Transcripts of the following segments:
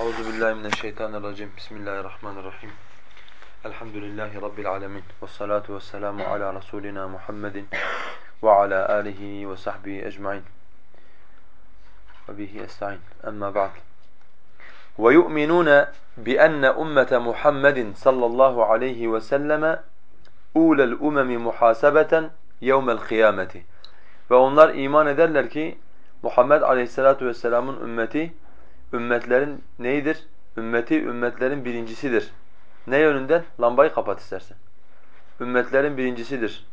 أعوذ بالله من الشيطان الرجيم. بسم الله الرحمن الرحيم. الحمد لله رب العالمين والصلاة والسلام على رسولنا محمد وعلى آله وصحبه أجمعين. وبه أستعين. أما بعد ويؤمنون بأن أمة محمد صلى الله عليه وسلم أولى الأمم محاسبة يوم القيامة. Ve onlar iman ederler ki Muhammed Aleyhisselatü Vesselam'ın ümmeti ümmetlerin neyidir? Ümmeti ümmetlerin birincisidir. Ne yönünden? Lambayı kapat istersen. Ümmetlerin birincisidir.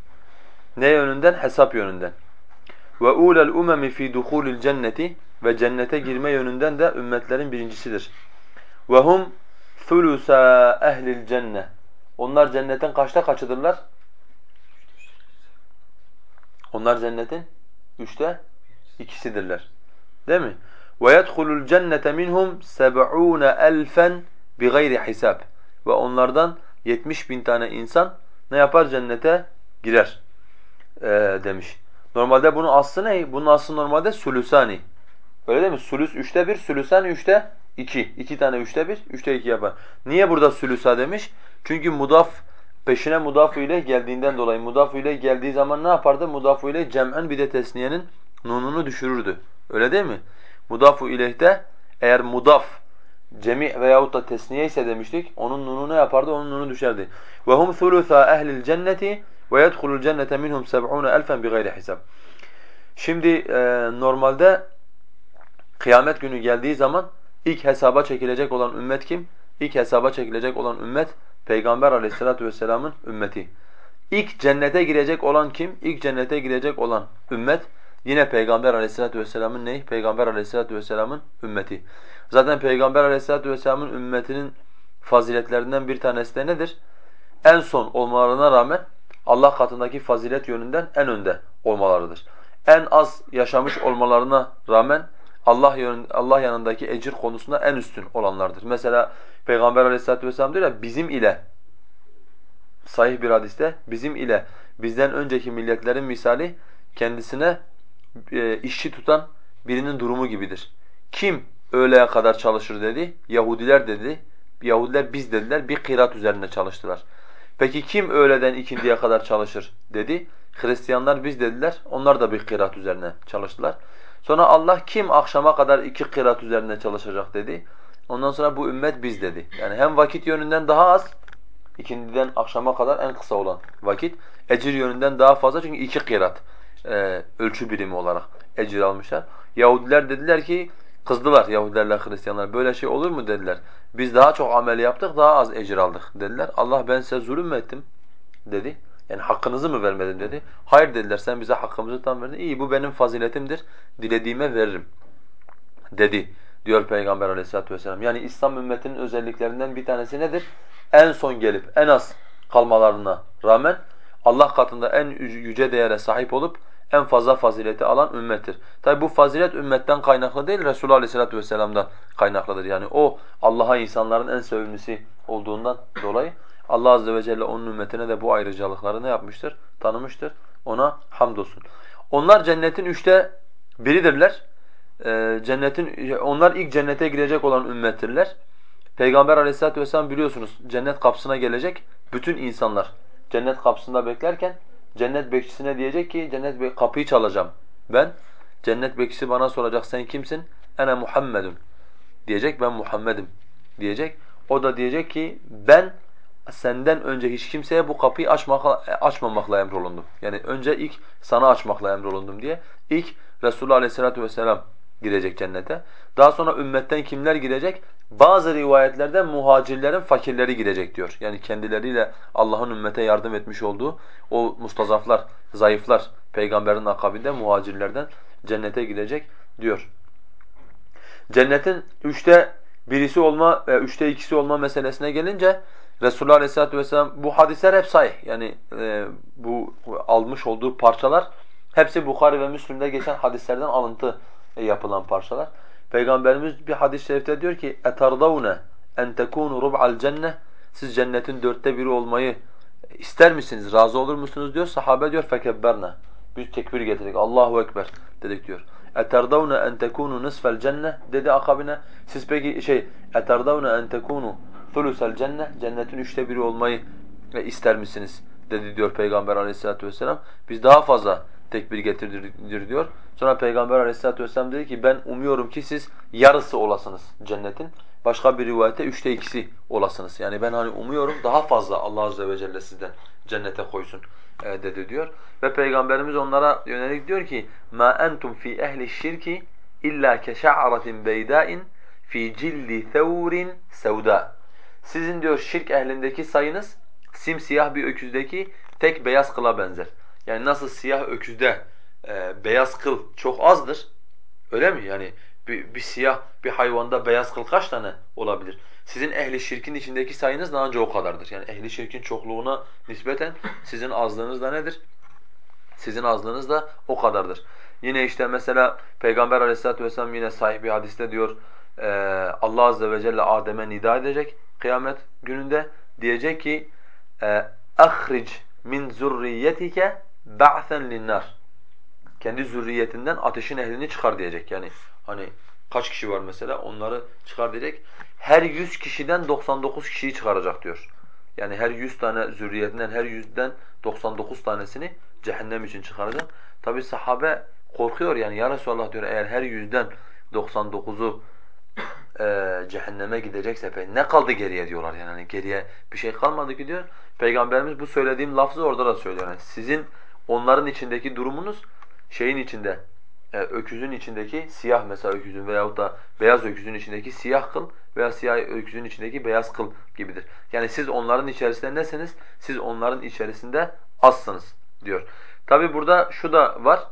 Ne yönünden? Hesap yönünden. Ve ulul umemi fi duhulil cenneti ve cennete girme yönünden de ümmetlerin birincisidir. Ve hum thulusa ehlil cenne. Onlar cennetin kaçta kaçıdırlar? Onlar cennetin üçte ikisidirler. Değil mi? وَيَدْخُلُ الْجَنَّةَ مِنْهُمْ سَبْعُونَ أَلْفًا بِغَيْرِ حِسَابٍ Ve onlardan 70 bin tane insan ne yapar? Cennete girer ee, demiş. Normalde bunun aslı ne? Bunun aslı normalde sülüsani. Öyle değil mi? Sülüs üçte bir, sülüsani üçte iki. İki tane üçte bir, üçte iki yapar. Niye burada sülüsa demiş? Çünkü mudaf peşine mudafu ile geldiğinden dolayı mudafu ile geldiği zaman ne yapardı? Mudafu ile cem'en bir de tesniyenin nununu düşürürdü. Öyle değil mi? Mudafu ileyh'te eğer mudaf cemi veyahut da tesniye ise demiştik onun nunu ne yapardı? Onun nunu düşerdi. Ve hum thulutha ehlil cenneti ve yedhulul cennete minhum 70 elfen bigayri hisab. Şimdi e, normalde kıyamet günü geldiği zaman ilk hesaba çekilecek olan ümmet kim? İlk hesaba çekilecek olan ümmet Peygamber Aleyhisselatü vesselam'ın ümmeti. İlk cennete girecek olan kim? İlk cennete girecek olan ümmet Yine Peygamber Aleyhisselatü vesselam'ın neyi? Peygamber Aleyhisselatü vesselam'ın ümmeti. Zaten Peygamber Aleyhisselatü vesselam'ın ümmetinin faziletlerinden bir tanesi de nedir? En son olmalarına rağmen Allah katındaki fazilet yönünden en önde olmalarıdır. En az yaşamış olmalarına rağmen Allah yönün, Allah yanındaki ecir konusunda en üstün olanlardır. Mesela Peygamber Aleyhisselatü vesselam diyor ya bizim ile sahih bir hadiste bizim ile bizden önceki milletlerin misali kendisine e, işçi tutan birinin durumu gibidir. Kim öğleye kadar çalışır dedi? Yahudiler dedi. Yahudiler biz dediler bir kıraat üzerinde çalıştılar. Peki kim öğleden ikindiye kadar çalışır dedi? Hristiyanlar biz dediler. Onlar da bir kıraat üzerine çalıştılar. Sonra Allah kim akşama kadar iki kıraat üzerinde çalışacak dedi. Ondan sonra bu ümmet biz dedi. Yani hem vakit yönünden daha az, ikindiden akşama kadar en kısa olan vakit. Ecir yönünden daha fazla çünkü iki kıraat e, ölçü birimi olarak ecir almışlar. Yahudiler dediler ki kızdılar Yahudilerle Hristiyanlar böyle şey olur mu dediler. Biz daha çok amel yaptık daha az ecir aldık dediler. Allah ben size zulüm mü ettim dedi. Yani hakkınızı mı vermedim dedi. Hayır dediler sen bize hakkımızı tam verdin. İyi bu benim faziletimdir. Dilediğime veririm dedi diyor Peygamber aleyhissalatu vesselam. Yani İslam ümmetinin özelliklerinden bir tanesi nedir? En son gelip en az kalmalarına rağmen Allah katında en yüce değere sahip olup en fazla fazileti alan ümmettir. Tabi bu fazilet ümmetten kaynaklı değil, Resulullah Aleyhisselatü Vesselam'dan kaynaklıdır. Yani o Allah'a insanların en sevimlisi olduğundan dolayı Allah Azze ve Celle onun ümmetine de bu ayrıcalıkları ne yapmıştır? Tanımıştır. Ona hamdolsun. Onlar cennetin üçte biridirler. Ee, cennetin onlar ilk cennete girecek olan ümmettirler. Peygamber Aleyhisselatü vesselam biliyorsunuz cennet kapısına gelecek bütün insanlar cennet kapısında beklerken cennet bekçisine diyecek ki cennet kapıyı çalacağım ben. Cennet bekçisi bana soracak sen kimsin? Ene Muhammedun diyecek ben Muhammed'im diyecek. O da diyecek ki ben senden önce hiç kimseye bu kapıyı açmak, açmamakla emrolundum. Yani önce ilk sana açmakla emrolundum diye. İlk Resulullah Aleyhisselatü Vesselam girecek cennete. Daha sonra ümmetten kimler girecek? Bazı rivayetlerde muhacirlerin fakirleri girecek diyor. Yani kendileriyle Allah'ın ümmete yardım etmiş olduğu o mustazaflar, zayıflar peygamberin akabinde muhacirlerden cennete gidecek diyor. Cennetin üçte birisi olma ve üçte ikisi olma meselesine gelince Resulullah Aleyhisselatü Vesselam bu hadisler hep sahih. Yani e, bu almış olduğu parçalar hepsi Bukhari ve Müslim'de geçen hadislerden alıntı yapılan parçalar. Peygamberimiz bir hadis-i şerifte diyor ki اَتَرْضَوْنَ اَنْ تَكُونُ رُبْعَ الْجَنَّةِ Siz cennetin dörtte biri olmayı ister misiniz, razı olur musunuz diyor. Sahabe diyor فَكَبَّرْنَا Biz tekbir getirdik, Allahu Ekber dedik diyor. eterdavne en tekunu nisfel cenne dedi akabine. Siz peki şey eterdavne en tekunu thulusel cenne cennetin üçte biri olmayı ister misiniz dedi diyor Peygamber aleyhissalatu vesselam. Biz daha fazla tekbir getirdir diyor. Sonra Peygamber aleyhissalatu vesselam dedi ki ben umuyorum ki siz yarısı olasınız cennetin. Başka bir rivayette üçte ikisi olasınız. Yani ben hani umuyorum daha fazla Allah azze ve celle sizden cennete koysun e, dedi diyor. Ve Peygamberimiz onlara yönelik diyor ki ma entum fi ehli şirki illa keşa'ratin beyda'in fi cildi thawrin sevda. Sizin diyor şirk ehlindeki sayınız simsiyah bir öküzdeki tek beyaz kıla benzer. Yani nasıl siyah öküzde e, beyaz kıl çok azdır. Öyle mi? Yani bir, bir siyah bir hayvanda beyaz kıl kaç tane olabilir? Sizin ehli şirkin içindeki sayınız daha önce o kadardır. Yani ehli şirkin çokluğuna nispeten sizin azlığınız da nedir? Sizin azlığınız da o kadardır. Yine işte mesela Peygamber Aleyhisselatü vesselam yine sahih bir hadiste diyor e, Allah azze ve celle Adem'e nida edecek kıyamet gününde diyecek ki e, ahric min zurriyetike ba'sen linnar. Kendi zürriyetinden ateşin ehlini çıkar diyecek. Yani hani kaç kişi var mesela onları çıkar diyecek. Her 100 kişiden 99 kişiyi çıkaracak diyor. Yani her 100 tane zürriyetinden her 100'den 99 tanesini cehennem için çıkaracak. Tabi sahabe korkuyor yani ya Resulallah diyor eğer her 100'den 99'u e, cehenneme gidecekse peki ne kaldı geriye diyorlar yani hani geriye bir şey kalmadı ki diyor. Peygamberimiz bu söylediğim lafzı orada da söylüyor. Yani sizin onların içindeki durumunuz şeyin içinde e, öküzün içindeki siyah mesela öküzün veyahut da beyaz öküzün içindeki siyah kıl veya siyah öküzün içindeki beyaz kıl gibidir. Yani siz onların içerisinde nesiniz? Siz onların içerisinde azsınız diyor. Tabi burada şu da var.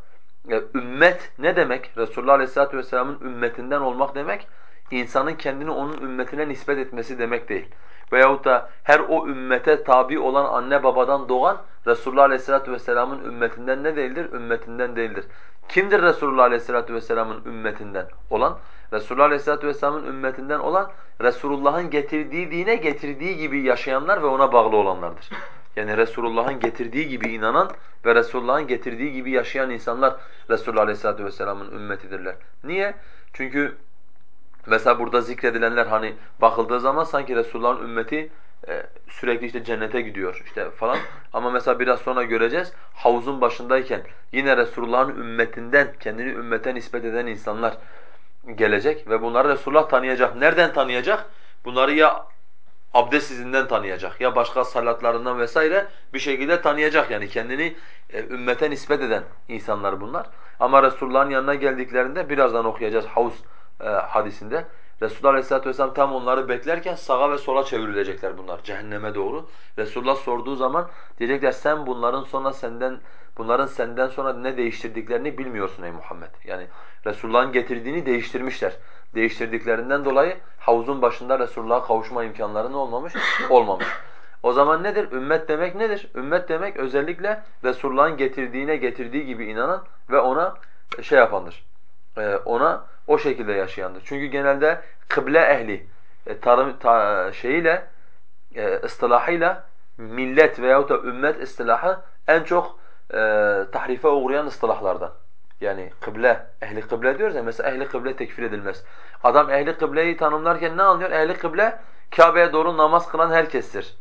E, ümmet ne demek? Resulullah Aleyhisselatü Vesselam'ın ümmetinden olmak demek insanın kendini onun ümmetine nispet etmesi demek değil. Veyahut da her o ümmete tabi olan anne babadan doğan Resulullah Aleyhisselatü Vesselam'ın ümmetinden ne değildir? Ümmetinden değildir. Kimdir Resulullah Aleyhisselatü Vesselam'ın ümmetinden olan? Resulullah Aleyhisselatü Vesselam'ın ümmetinden olan Resulullah'ın getirdiği dine getirdiği gibi yaşayanlar ve ona bağlı olanlardır. Yani Resulullah'ın getirdiği gibi inanan ve Resulullah'ın getirdiği gibi yaşayan insanlar Resulullah Aleyhisselatü Vesselam'ın ümmetidirler. Niye? Çünkü Mesela burada zikredilenler hani bakıldığı zaman sanki Resulullah'ın ümmeti sürekli işte cennete gidiyor işte falan. Ama mesela biraz sonra göreceğiz havuzun başındayken yine Resulullah'ın ümmetinden kendini ümmete nispet eden insanlar gelecek ve bunları Resulullah tanıyacak. Nereden tanıyacak? Bunları ya abdest izinden tanıyacak ya başka salatlarından vesaire bir şekilde tanıyacak yani kendini e, ümmete nispet eden insanlar bunlar. Ama Resulullah'ın yanına geldiklerinde birazdan okuyacağız havuz e, hadisinde. Resulullah Aleyhisselatü Vesselam tam onları beklerken sağa ve sola çevrilecekler bunlar cehenneme doğru. Resulullah sorduğu zaman diyecekler sen bunların sonra senden bunların senden sonra ne değiştirdiklerini bilmiyorsun ey Muhammed. Yani Resulullah'ın getirdiğini değiştirmişler. Değiştirdiklerinden dolayı havuzun başında Resulullah'a kavuşma imkanları ne olmamış? Olmamış. O zaman nedir? Ümmet demek nedir? Ümmet demek özellikle Resulullah'ın getirdiğine getirdiği gibi inanan ve ona şey yapandır. E, ona o şekilde yaşayandır. Çünkü genelde kıble ehli e, tarım ta, şeyiyle e, ıstılahıyla millet veyahut da ümmet ıstılahı en çok e, tahrife uğrayan ıstılahlardan. Yani kıble, ehli kıble diyoruz ya mesela ehli kıble tekfir edilmez. Adam ehli kıbleyi tanımlarken ne anlıyor? Ehli kıble Kabe'ye doğru namaz kılan herkestir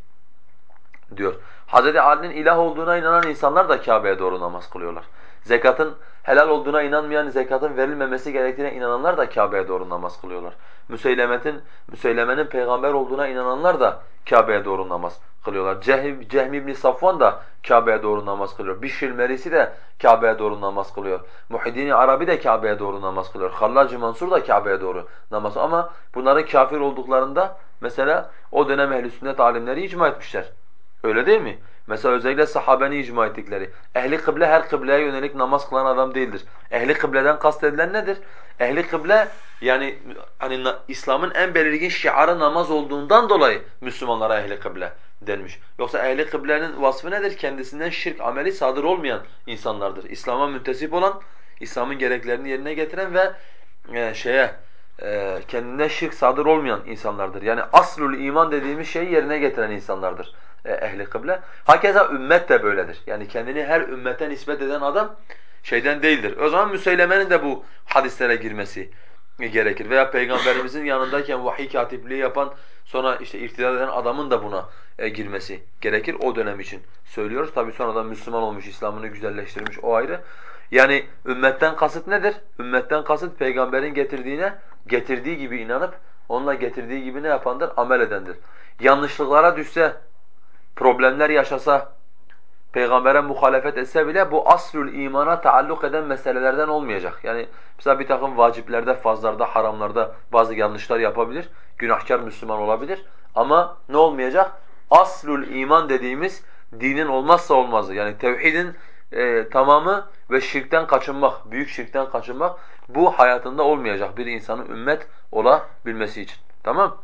diyor. Hz. Ali'nin ilah olduğuna inanan insanlar da Kabe'ye doğru namaz kılıyorlar. Zekatın helal olduğuna inanmayan, zekatın verilmemesi gerektiğine inananlar da Kabe'ye doğru namaz kılıyorlar. Müseylemetin, Müseylemenin peygamber olduğuna inananlar da Kabe'ye doğru namaz kılıyorlar. Cehm, Cehm ibn Safvan da Kabe'ye doğru namaz kılıyor. Bişir Merisi de Kabe'ye doğru namaz kılıyor. Muhiddin Arabi de Kabe'ye doğru namaz kılıyor. Hallacı Mansur da Kabe'ye doğru namaz Ama bunların kafir olduklarında mesela o dönem ehl-i sünnet alimleri icma etmişler. Öyle değil mi? Mesela özellikle sahabenin icma ettikleri. Ehli kıble her kıbleye yönelik namaz kılan adam değildir. Ehli kıbleden kastedilen nedir? Ehli kıble yani hani İslam'ın en belirgin şiarı namaz olduğundan dolayı Müslümanlara ehli kıble denmiş. Yoksa ehli kıblenin vasfı nedir? Kendisinden şirk ameli sadır olmayan insanlardır. İslam'a müntesip olan, İslam'ın gereklerini yerine getiren ve e, şeye e, kendinden şirk sadır olmayan insanlardır. Yani aslul iman dediğimiz şeyi yerine getiren insanlardır ehli kıble. Hakeza ümmet de böyledir. Yani kendini her ümmete nispet eden adam şeyden değildir. O zaman Müseyleme'nin de bu hadislere girmesi gerekir. Veya Peygamberimizin yanındayken vahiy katipliği yapan sonra işte irtidat eden adamın da buna e, girmesi gerekir o dönem için söylüyoruz. Tabi sonradan Müslüman olmuş, İslam'ını güzelleştirmiş o ayrı. Yani ümmetten kasıt nedir? Ümmetten kasıt peygamberin getirdiğine getirdiği gibi inanıp onunla getirdiği gibi ne yapandır? Amel edendir. Yanlışlıklara düşse, problemler yaşasa, peygambere muhalefet etse bile bu aslül imana taalluk eden meselelerden olmayacak. Yani mesela bir takım vaciplerde, fazlarda, haramlarda bazı yanlışlar yapabilir. Günahkar Müslüman olabilir. Ama ne olmayacak? Aslül iman dediğimiz dinin olmazsa olmazı. Yani tevhidin e, tamamı ve şirkten kaçınmak, büyük şirkten kaçınmak bu hayatında olmayacak bir insanın ümmet olabilmesi için. Tamam?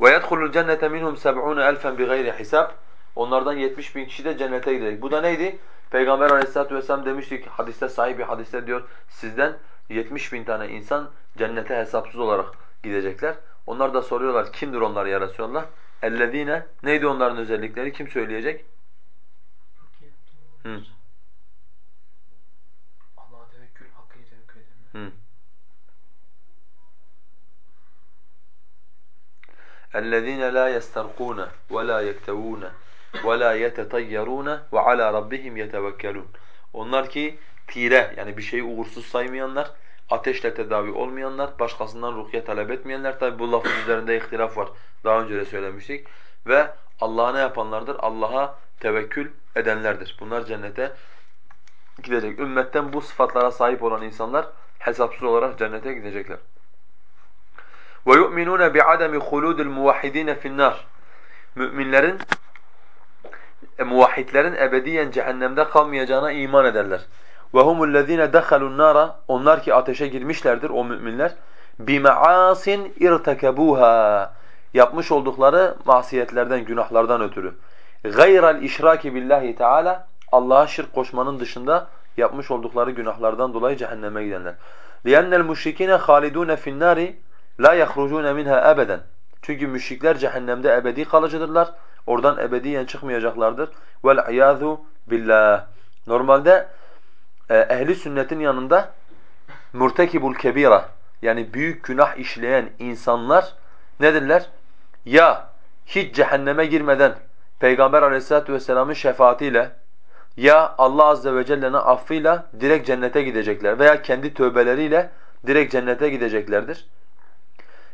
وَيَدْخُلُ الْجَنَّةَ مِنْهُمْ سَبْعُونَ أَلْفًا بِغَيْرِ حِسَابٍ Onlardan 70 bin kişi de cennete gidecek. Bu da neydi? Peygamber aleyhissalatu vesselam demiştik, hadiste sahibi hadiste diyor, sizden 70 bin tane insan cennete hesapsız olarak gidecekler. Onlar da soruyorlar, kimdir onlar ya Resulallah? اَلَّذ۪ينَ Neydi onların özellikleri? Kim söyleyecek? Hı. Allah'a tevekkül, hakkıyla tevekkül edenler. Hı. اَلَّذ۪ينَ لَا يَسْتَرْقُونَ وَلَا يَكْتَوُونَ وَلَا يَتَطَيَّرُونَ وَعَلَى رَبِّهِمْ يَتَوَكَّلُونَ Onlar ki tire yani bir şeyi uğursuz saymayanlar, ateşle tedavi olmayanlar, başkasından rukiye talep etmeyenler. Tabi bu lafın üzerinde ihtilaf var. Daha önce de söylemiştik. Ve Allah'a ne yapanlardır? Allah'a tevekkül edenlerdir. Bunlar cennete gidecek. Ümmetten bu sıfatlara sahip olan insanlar hesapsız olarak cennete gidecekler. وَيُؤْمِنُونَ بِعَدَمِ خُلُودِ الْمُوَحِّد۪ينَ فِي النَّارِ Müminlerin, e, muvahhidlerin ebediyen cehennemde kalmayacağına iman ederler. وَهُمُ الَّذ۪ينَ دَخَلُوا النَّارَ Onlar ki ateşe girmişlerdir o müminler. بِمَعَاسٍ اِرْتَكَبُوهَا Yapmış oldukları masiyetlerden, günahlardan ötürü. غَيْرَ الْاِشْرَاكِ بِاللّٰهِ تَعَالَى Allah'a şirk koşmanın dışında yapmış oldukları günahlardan dolayı cehenneme gidenler. لِيَنَّ الْمُشْرِك۪ينَ خَالِدُونَ فِي النَّارِ la yahrucun minha ebeden. Çünkü müşrikler cehennemde ebedi kalıcıdırlar. Oradan ebediyen çıkmayacaklardır. Vel iyazu billah. Normalde e, ehli sünnetin yanında murtekibul kebira yani büyük günah işleyen insanlar nedirler? Ya hiç cehenneme girmeden Peygamber Aleyhisselatü vesselam'ın şefaatiyle ya Allah azze ve celle'nin affıyla direkt cennete gidecekler veya kendi tövbeleriyle direkt cennete gideceklerdir.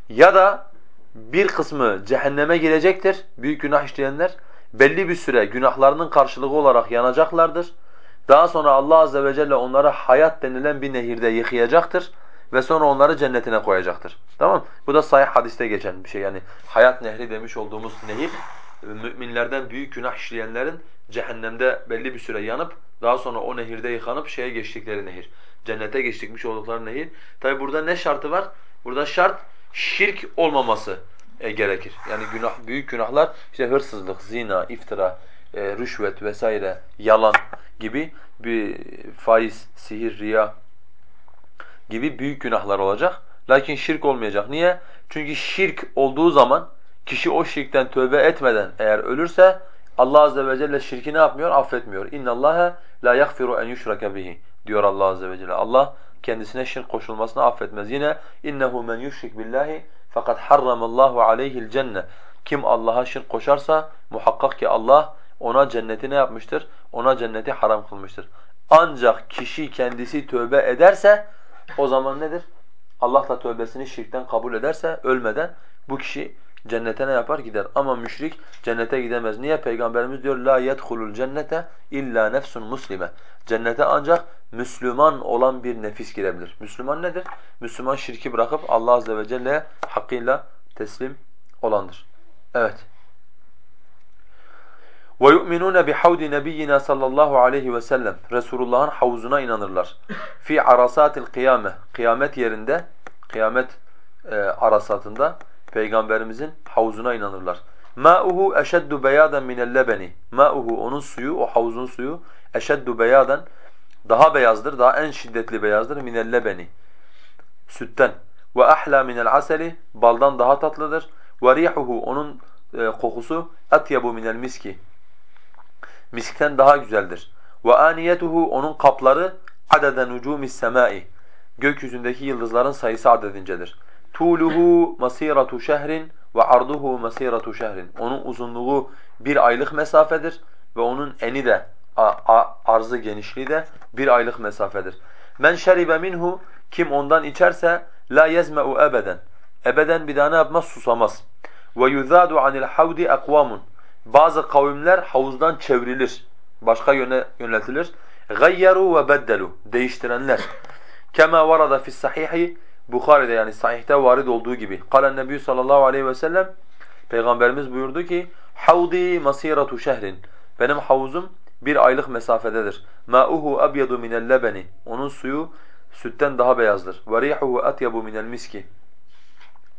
Ya da bir kısmı cehenneme girecektir, büyük günah işleyenler. Belli bir süre günahlarının karşılığı olarak yanacaklardır. Daha sonra Allah azze ve celle onları hayat denilen bir nehirde yıkayacaktır ve sonra onları cennetine koyacaktır. Tamam? Bu da sahih hadiste geçen bir şey. Yani hayat nehri demiş olduğumuz nehir müminlerden büyük günah işleyenlerin cehennemde belli bir süre yanıp daha sonra o nehirde yıkanıp şeye geçtikleri nehir. Cennete geçtikmiş oldukları nehir. Tabi burada ne şartı var? Burada şart şirk olmaması e, gerekir. Yani günah büyük günahlar işte hırsızlık, zina, iftira, e, rüşvet vesaire, yalan gibi bir faiz, sihir, riya gibi büyük günahlar olacak. Lakin şirk olmayacak. Niye? Çünkü şirk olduğu zaman kişi o şirkten tövbe etmeden eğer ölürse Allah azze ve celle şirki ne yapmıyor? Affetmiyor. İnna Allaha la yaghfiru en yushraka bihi diyor Allah azze ve celle. Allah kendisine şirk koşulmasını affetmez. Yine innehu men yushrik billahi fakat harramallahu aleyhi'l cenne. Kim Allah'a şirk koşarsa muhakkak ki Allah ona cenneti ne yapmıştır? Ona cenneti haram kılmıştır. Ancak kişi kendisi tövbe ederse o zaman nedir? Allah da tövbesini şirkten kabul ederse ölmeden bu kişi cennete ne yapar? Gider. Ama müşrik cennete gidemez. Niye? Peygamberimiz diyor la yedhulul cennete illa nefsun muslime. Cennete ancak Müslüman olan bir nefis girebilir. Müslüman nedir? Müslüman şirki bırakıp Allah azze ve celle'ye hakkıyla teslim olandır. Evet. وَيُؤْمِنُونَ بِحَوْدِ نَبِيِّنَا sallallahu aleyhi ve sellem Resulullah'ın havuzuna inanırlar. Fi arasatil kıyame Kıyamet yerinde, kıyamet e, arasatında Peygamberimizin havuzuna inanırlar. Ma'uhu eşeddu beyaden minel lebeni. Ma'uhu onun suyu, o havuzun suyu eşeddu beyaden daha beyazdır, daha en şiddetli beyazdır minel lebeni. Sütten. Ve ahla minel aseli baldan daha tatlıdır. Ve rihuhu onun e, kokusu atyabu minel miski. Miskten daha güzeldir. Ve aniyetuhu onun kapları adeden nucumis semai. Gökyüzündeki yıldızların sayısı adedincedir. Tuluhu masiratu şehrin ve arduhu masiratu şehrin. Onun uzunluğu bir aylık mesafedir ve onun eni de arzı genişliği de bir aylık mesafedir. Men şeribe minhu kim ondan içerse la yezme'u ebeden. Ebeden bir daha ne yapmaz? Susamaz. Ve yuzadu anil havdi akvamun. Bazı kavimler havuzdan çevrilir. Başka yöne yöneltilir. Gayyaru ve beddelu. Değiştirenler. Kema varada fi sahihi Bukhari'de yani sahihte varid olduğu gibi. Kalen Nebi sallallahu aleyhi ve sellem Peygamberimiz buyurdu ki Havdi masiratu şehrin. Benim havuzum bir aylık mesafededir. Ma'uhu abyadu minel lebeni. Onun suyu sütten daha beyazdır. Ve rihuhu atyabu minel miski.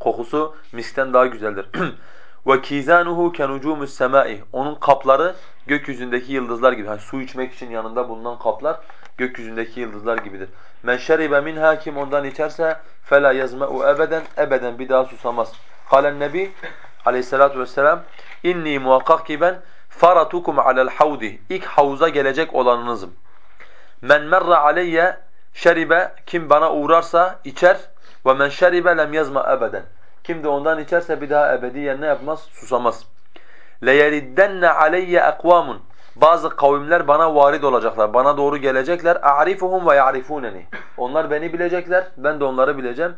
Kokusu miskten daha güzeldir. Ve kizanuhu kenucumus semai. Onun kapları gökyüzündeki yıldızlar gibi. Yani su içmek için yanında bulunan kaplar gökyüzündeki yıldızlar gibidir. Men şeribe minha kim ondan içerse fela yazma'u ebeden ebeden bir daha susamaz. Kalen Nebi Aleyhissalatu vesselam inni muhakkak ki ben faratukum alel havdi ilk havuza gelecek olanınızım. Men merra aleyye şeribe kim bana uğrarsa içer ve men şeribe lem yazma ebeden. Kim de ondan içerse bir daha ebediyen ne yapmaz? Susamaz. لَيَرِدَّنَّ عَلَيَّ اَقْوَامٌ Bazı kavimler bana varid olacaklar, bana doğru gelecekler. اَعْرِفُهُمْ وَيَعْرِفُونَنِي Onlar beni bilecekler, ben de onları bileceğim.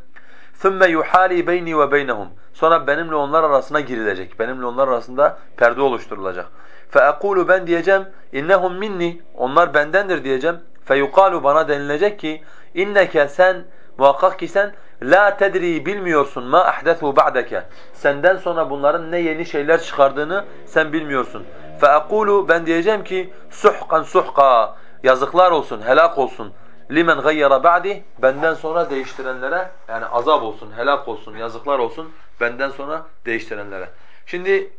ثُمَّ يُحَالِي بَيْنِي وَبَيْنَهُمْ Sonra benimle onlar arasına girilecek, benimle onlar arasında perde oluşturulacak. فَأَقُولُ Ben diyeceğim, اِنَّهُمْ minni Onlar bendendir diyeceğim. فَيُقَالُ Bana denilecek ki, اِنَّكَ sen, muhakkak ki sen, La tedri bilmiyorsun ma ahdesu ba'deke. Senden sonra bunların ne yeni şeyler çıkardığını sen bilmiyorsun. Fe aqulu ben diyeceğim ki suhkan suhka. Yazıklar olsun, helak olsun. Limen gayyara ba'di benden sonra değiştirenlere yani azap olsun, helak olsun, yazıklar olsun benden sonra değiştirenlere. Şimdi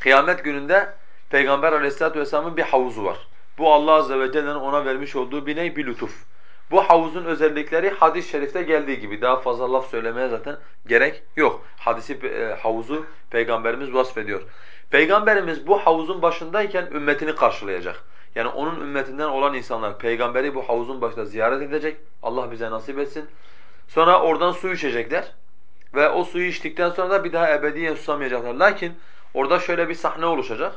kıyamet gününde Peygamber Aleyhisselatü vesselam'ın bir havuzu var. Bu Allah azze ve celle'nin ona vermiş olduğu bir ney? Bir lütuf. Bu havuzun özellikleri hadis-i şerifte geldiği gibi daha fazla laf söylemeye zaten gerek yok. Hadisi e, havuzu peygamberimiz vasfediyor. Peygamberimiz bu havuzun başındayken ümmetini karşılayacak. Yani onun ümmetinden olan insanlar peygamberi bu havuzun başında ziyaret edecek. Allah bize nasip etsin. Sonra oradan su içecekler. Ve o suyu içtikten sonra da bir daha ebediyen susamayacaklar. Lakin orada şöyle bir sahne oluşacak.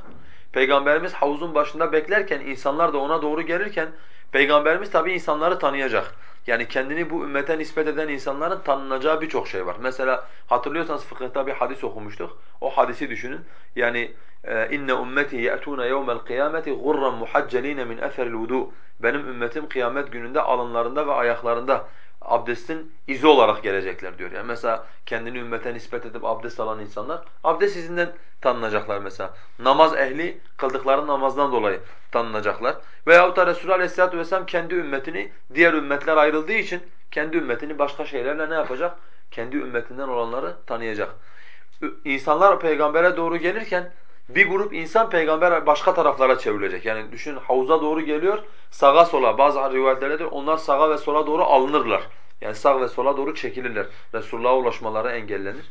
Peygamberimiz havuzun başında beklerken insanlar da ona doğru gelirken Peygamberimiz tabi insanları tanıyacak. Yani kendini bu ümmete nispet eden insanların tanınacağı birçok şey var. Mesela hatırlıyorsanız fıkıhta bir hadis okumuştuk. O hadisi düşünün. Yani e, inne ummeti ya'tuna yevmel kıyameti gurran muhaccelin min eseril vudu. Benim ümmetim kıyamet gününde alınlarında ve ayaklarında abdestin izi olarak gelecekler diyor. Yani mesela kendini ümmete nispet edip abdest alan insanlar abdest izinden tanınacaklar mesela. Namaz ehli kıldıkları namazdan dolayı tanınacaklar. Veyahut da Resulullah Aleyhisselatü Vesselam kendi ümmetini diğer ümmetler ayrıldığı için kendi ümmetini başka şeylerle ne yapacak? Kendi ümmetinden olanları tanıyacak. İnsanlar peygambere doğru gelirken bir grup insan peygamber başka taraflara çevrilecek. Yani düşün havuza doğru geliyor, sağa sola bazı rivayetlerde de onlar sağa ve sola doğru alınırlar. Yani sağ ve sola doğru çekilirler. Resulullah'a ulaşmaları engellenir.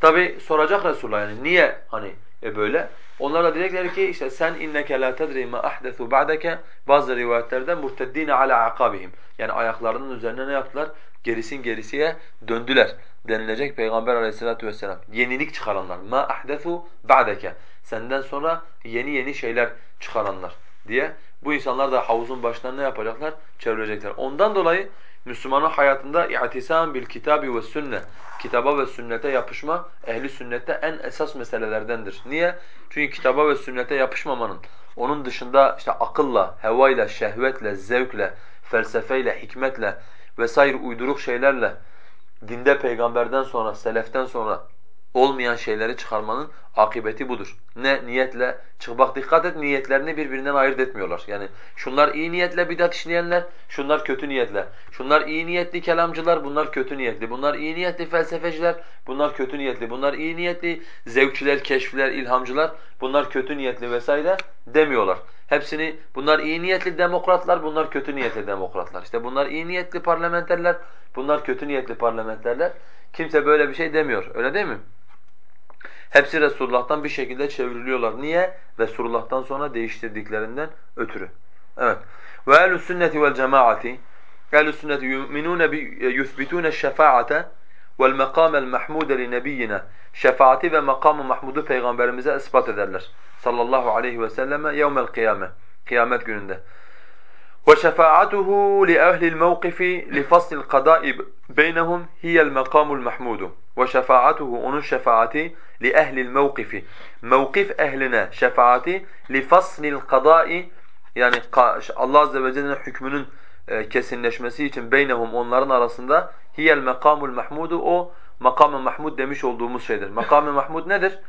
Tabi soracak Resulullah yani niye hani e böyle? Onlar da diyecekler ki işte sen inneke la tedri ma ahdesu ba'deke bazı rivayetlerde murteddin ala akabihim. Yani ayaklarının üzerine ne yaptılar? Gerisin gerisiye döndüler denilecek Peygamber Aleyhissalatu vesselam. Yenilik çıkaranlar. Ma ahdesu ba'deke. Senden sonra yeni yeni şeyler çıkaranlar diye. Bu insanlar da havuzun başına ne yapacaklar? Çevirecekler. Ondan dolayı Müslümanın hayatında i'tisam bil kitabi ve sünne. Kitaba ve sünnete yapışma ehli sünnette en esas meselelerdendir. Niye? Çünkü kitaba ve sünnete yapışmamanın onun dışında işte akılla, hevayla, şehvetle, zevkle, felsefeyle, hikmetle vesaire uyduruk şeylerle dinde peygamberden sonra, seleften sonra olmayan şeyleri çıkarmanın akıbeti budur. Ne niyetle? Çık bak dikkat et niyetlerini birbirinden ayırt etmiyorlar. Yani şunlar iyi niyetle bidat işleyenler, şunlar kötü niyetle. Şunlar iyi niyetli kelamcılar, bunlar kötü niyetli. Bunlar iyi niyetli felsefeciler, bunlar kötü niyetli. Bunlar iyi niyetli zevkçiler, keşfiler, ilhamcılar, bunlar kötü niyetli vesaire demiyorlar. Hepsini bunlar iyi niyetli demokratlar, bunlar kötü niyetli demokratlar. İşte bunlar iyi niyetli parlamenterler, bunlar kötü niyetli parlamenterler. Kimse böyle bir şey demiyor. Öyle değil mi? Hepsi Resulullah'tan bir şekilde çevriliyorlar. Niye? Resulullah'tan sonra değiştirdiklerinden ötürü. Evet. Ve ehlus sünneti vel cemaati ehlus sünneti yu'minun bi yuthbitun eş-şefaate vel makamel mahmude li nebiyyina. Şefaati ve makamı mahmudu peygamberimize ispat ederler. Sallallahu aleyhi ve selleme yevmel kıyame. Kıyamet gününde. وشفاعته لأهل الموقف لفصل القضاء بينهم هي المقام المحمود وشفاعته onun şefaati لأهل الموقف mevkif ehline şefaati لفصل القضاء yani Allah azze ve celle'nin hükmünün e, kesinleşmesi için beynehum onların arasında hiyel mekamul mahmudu o makam-ı mahmud demiş olduğumuz şeydir. Makam-ı mahmud nedir?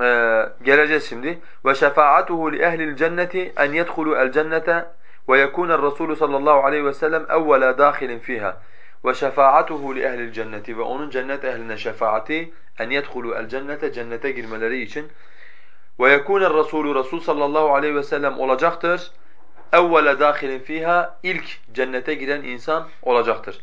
Ee, geleceğiz şimdi. Ve şefaatuhu li ehlil cenneti en yedhulu el cennete ويكون الرسول صلى الله عليه وسلم أول داخل فيها وشفاعته لأهل الجنة. وأن جنة أهلنا شفاعته أن يدخلوا الجنة جنة جرمالريش ويكون الرسول رسول صلى الله عليه وسلم olacaktır أول داخل فيها ilk جنة giren insan olacaktır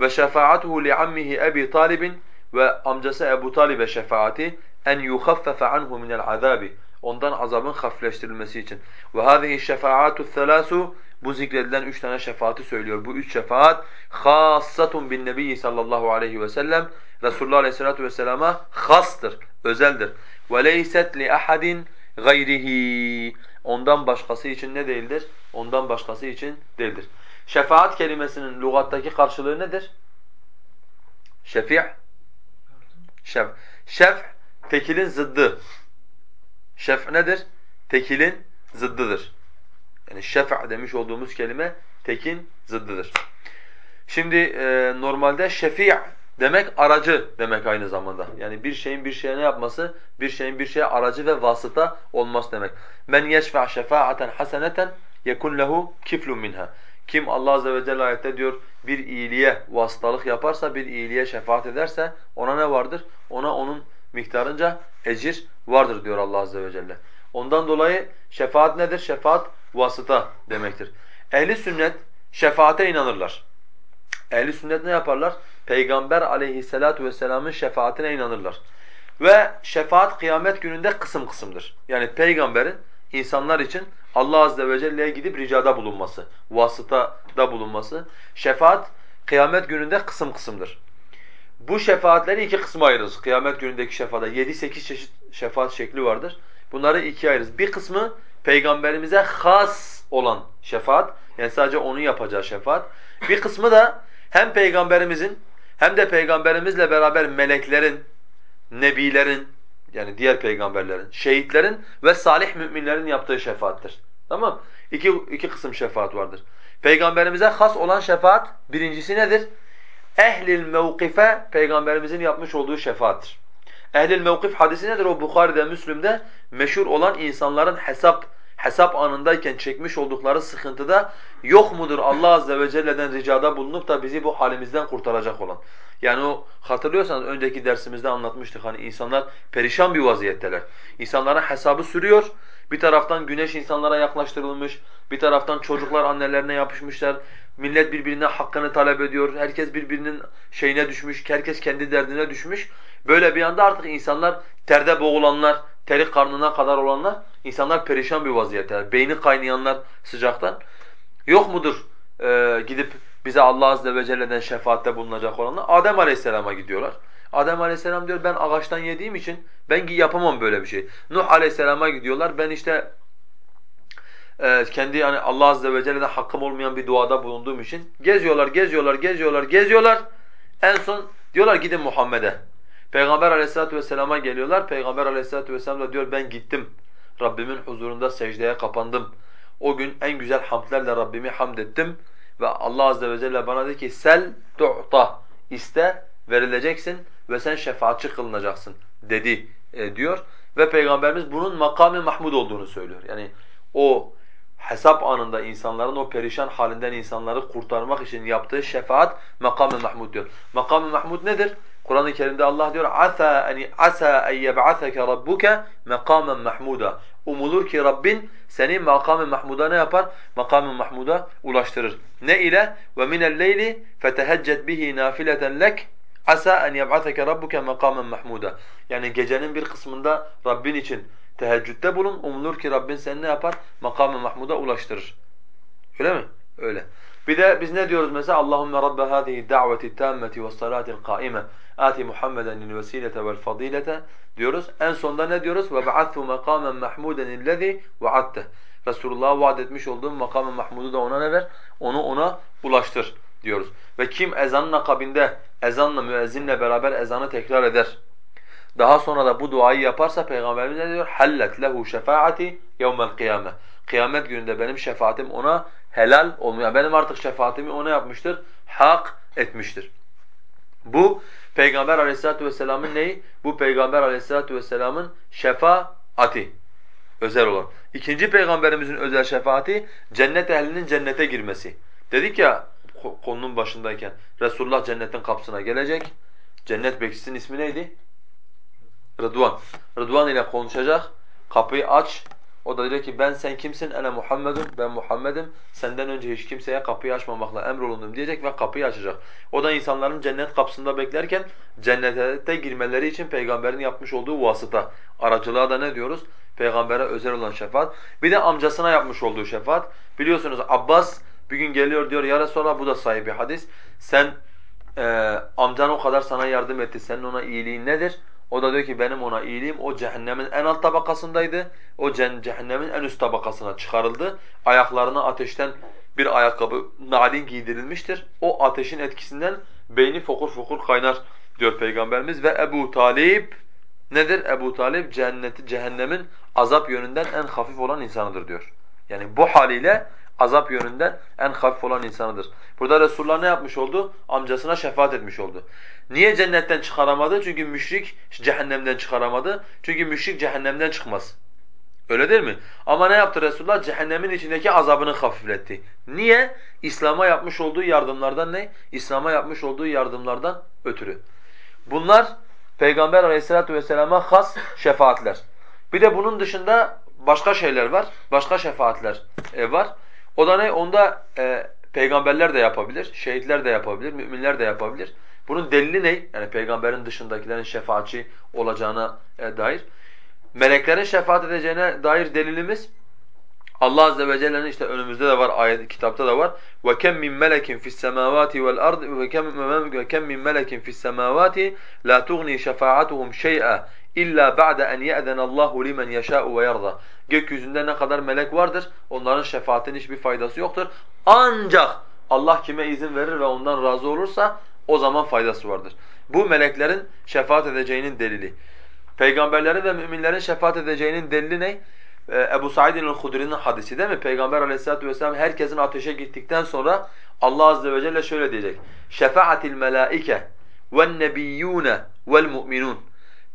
وشفاعته لعمه أبي طالب وأمجس أبو طالب شفاعته أن يخفف عنه من العذاب. أنظن azabın hafifleştirilmesi için ve hadi şefaatü selasu bu zikredilen üç tane şefaati söylüyor. Bu üç şefaat hassatun bin nebiyyi sallallahu aleyhi ve sellem Resulullah aleyhissalatu vesselama hastır, özeldir. Li ahadin gayrihi ondan başkası için ne değildir? Ondan başkası için değildir. Şefaat kelimesinin lügattaki karşılığı nedir? Şefi' şef. Şef tekilin zıddı. Şef nedir? Tekilin zıddıdır. Yani şef' demiş olduğumuz kelime tekin zıddıdır. Şimdi e, normalde şefi' demek aracı demek aynı zamanda. Yani bir şeyin bir şeye ne yapması? Bir şeyin bir şeye aracı ve vasıta olması demek. Men yeşfa' şefa'aten haseneten yekun lehu kiflun minha. Kim Allah azze ve celle ayette diyor bir iyiliğe vasıtalık yaparsa, bir iyiliğe şefaat ederse ona ne vardır? Ona onun miktarınca ecir vardır diyor Allah azze ve celle. Ondan dolayı şefaat nedir? Şefaat vasıta demektir. Ehli sünnet şefaate inanırlar. Ehli sünnet ne yaparlar? Peygamber aleyhissalatu vesselam'ın şefaatine inanırlar. Ve şefaat kıyamet gününde kısım kısımdır. Yani peygamberin insanlar için Allah azze ve celle'ye gidip ricada bulunması, vasıtada bulunması. Şefaat kıyamet gününde kısım kısımdır. Bu şefaatleri iki kısma ayırırız. Kıyamet günündeki şefaata 7-8 çeşit şefaat şekli vardır. Bunları ikiye ayırırız. Bir kısmı peygamberimize has olan şefaat. Yani sadece onun yapacağı şefaat. Bir kısmı da hem peygamberimizin hem de peygamberimizle beraber meleklerin, nebilerin yani diğer peygamberlerin, şehitlerin ve salih müminlerin yaptığı şefaattir. Tamam? İki, iki kısım şefaat vardır. Peygamberimize has olan şefaat birincisi nedir? Ehlil mevkife peygamberimizin yapmış olduğu şefaattir. Ehlil mevkif hadisi nedir? O Bukhari'de, Müslim'de meşhur olan insanların hesap hesap anındayken çekmiş oldukları sıkıntıda yok mudur Allah azze ve celle'den ricada bulunup da bizi bu halimizden kurtaracak olan. Yani o hatırlıyorsanız önceki dersimizde anlatmıştık hani insanlar perişan bir vaziyetteler. İnsanların hesabı sürüyor. Bir taraftan güneş insanlara yaklaştırılmış, bir taraftan çocuklar annelerine yapışmışlar. Millet birbirine hakkını talep ediyor. Herkes birbirinin şeyine düşmüş, herkes kendi derdine düşmüş. Böyle bir anda artık insanlar terde boğulanlar, teri karnına kadar olanlar, insanlar perişan bir vaziyette. Beyni kaynayanlar sıcaktan. Yok mudur e, gidip bize Allah azze ve celle'den şefaatte bulunacak olanlar? Adem aleyhisselama gidiyorlar. Adem aleyhisselam diyor ben ağaçtan yediğim için ben yapamam böyle bir şey. Nuh aleyhisselama gidiyorlar. Ben işte e, kendi yani Allah azze ve celle'den hakkım olmayan bir duada bulunduğum için geziyorlar, geziyorlar, geziyorlar, geziyorlar. En son diyorlar gidin Muhammed'e. Peygamber aleyhissalatu vesselama geliyorlar. Peygamber aleyhissalatu vesselam da diyor ben gittim. Rabbimin huzurunda secdeye kapandım. O gün en güzel hamdlerle Rabbimi hamd ettim. Ve Allah azze ve celle bana dedi ki sel tu'ta iste verileceksin ve sen şefaatçi kılınacaksın dedi e, diyor. Ve Peygamberimiz bunun makamı mahmud olduğunu söylüyor. Yani o hesap anında insanların o perişan halinden insanları kurtarmak için yaptığı şefaat makamı mahmud diyor. Makamı mahmud nedir? Kur'an-ı Kerim'de Allah diyor asa en asa en yeb'aseke rabbuke makamen mahmuda. Umulur ki Rabbin seni makamı mahmuda ne yapar? Makamı mahmuda ulaştırır. Ne ile? Ve minel leyli feteheccet bihi nafileten lek asa en yeb'aseke rabbuke makamen mahmuda. Yani gecenin bir kısmında Rabbin için teheccüde bulun. Umulur ki Rabbin seni ne yapar? Makamı mahmuda ulaştırır Öyle mi? Öyle. Bir de biz ne diyoruz mesela? Allahumme rabbe hâzihi da'veti tâmmeti ve salâtil kâime âti Muhammeden vesilete vel fadilete diyoruz. En sonda ne diyoruz? Ve ba'athu makamen mahmuden illezî va'adte. Resulullah'a vaat etmiş olduğum makamı mahmudu da ona ne ver? Onu ona ulaştır diyoruz. Ve kim ezanın akabinde ezanla müezzinle beraber ezanı tekrar eder. Daha sonra da bu duayı yaparsa Peygamberimiz ne diyor? Hallet lehu şefaati yevmel kıyame. Kıyamet gününde benim şefaatim ona helal olmuyor. Benim artık şefaatimi ona yapmıştır, hak etmiştir. Bu Peygamber Aleyhisselatü vesselam'ın neyi? Bu Peygamber Aleyhisselatü vesselam'ın şefaati. Özel olan. İkinci peygamberimizin özel şefaati cennet ehlinin cennete girmesi. Dedik ya konunun başındayken Resulullah cennetin kapısına gelecek. Cennet bekçisinin ismi neydi? Rıdvan. Rıdvan ile konuşacak. Kapıyı aç. O da diyecek ki ben sen kimsin? Ene Muhammedun. Ben Muhammed'im. Senden önce hiç kimseye kapıyı açmamakla emrolundum diyecek ve kapıyı açacak. O da insanların cennet kapısında beklerken cennete girmeleri için peygamberin yapmış olduğu vasıta. Aracılığa da ne diyoruz? Peygambere özel olan şefaat. Bir de amcasına yapmış olduğu şefaat. Biliyorsunuz Abbas bir gün geliyor diyor ya Resulallah bu da sahibi hadis. Sen e, amcan o kadar sana yardım etti. Senin ona iyiliğin nedir? O da diyor ki benim ona iyiliğim o cehennemin en alt tabakasındaydı. O cehennemin en üst tabakasına çıkarıldı. Ayaklarına ateşten bir ayakkabı nalin giydirilmiştir. O ateşin etkisinden beyni fokur fokur kaynar diyor Peygamberimiz ve Ebu Talib nedir? Ebu Talib cenneti cehennemin azap yönünden en hafif olan insanıdır diyor. Yani bu haliyle azap yönünden en hafif olan insanıdır. Burada Resulullah ne yapmış oldu? Amcasına şefaat etmiş oldu. Niye cennetten çıkaramadı? Çünkü müşrik cehennemden çıkaramadı. Çünkü müşrik cehennemden çıkmaz. Öyle değil mi? Ama ne yaptı Resulullah? Cehennemin içindeki azabını hafifletti. Niye? İslam'a yapmış olduğu yardımlardan ne? İslam'a yapmış olduğu yardımlardan ötürü. Bunlar Peygamber aleyhissalatu vesselama has şefaatler. Bir de bunun dışında başka şeyler var, başka şefaatler e, var. O da ne? Onda e, peygamberler de yapabilir, şehitler de yapabilir, müminler de yapabilir. Bunun delili ne? Yani peygamberin dışındakilerin şefaatçi olacağına e, dair. Meleklerin şefaat edeceğine dair delilimiz Allah azze ve celle'nin işte önümüzde de var ayet kitapta da var. Ve kem min melekin fis semawati vel ard ve kem ve kem min melekin fis semawati la tughni şefaatuhum şey'a illa ba'de en ye'zena Allahu limen yeşâ'u ve yerda. Gökyüzünde ne kadar melek vardır, onların şefaatinin hiçbir faydası yoktur. Ancak Allah kime izin verir ve ondan razı olursa o zaman faydası vardır. Bu meleklerin şefaat edeceğinin delili. Peygamberlerin ve müminlerin şefaat edeceğinin delili ne? Ee, Ebu Said el-Hudri'nin hadisi değil mi? Peygamber aleyhissalatu vesselam herkesin ateşe gittikten sonra Allah azze ve celle şöyle diyecek. Şefaatil melaike ven nebiyyun vel mu'minun.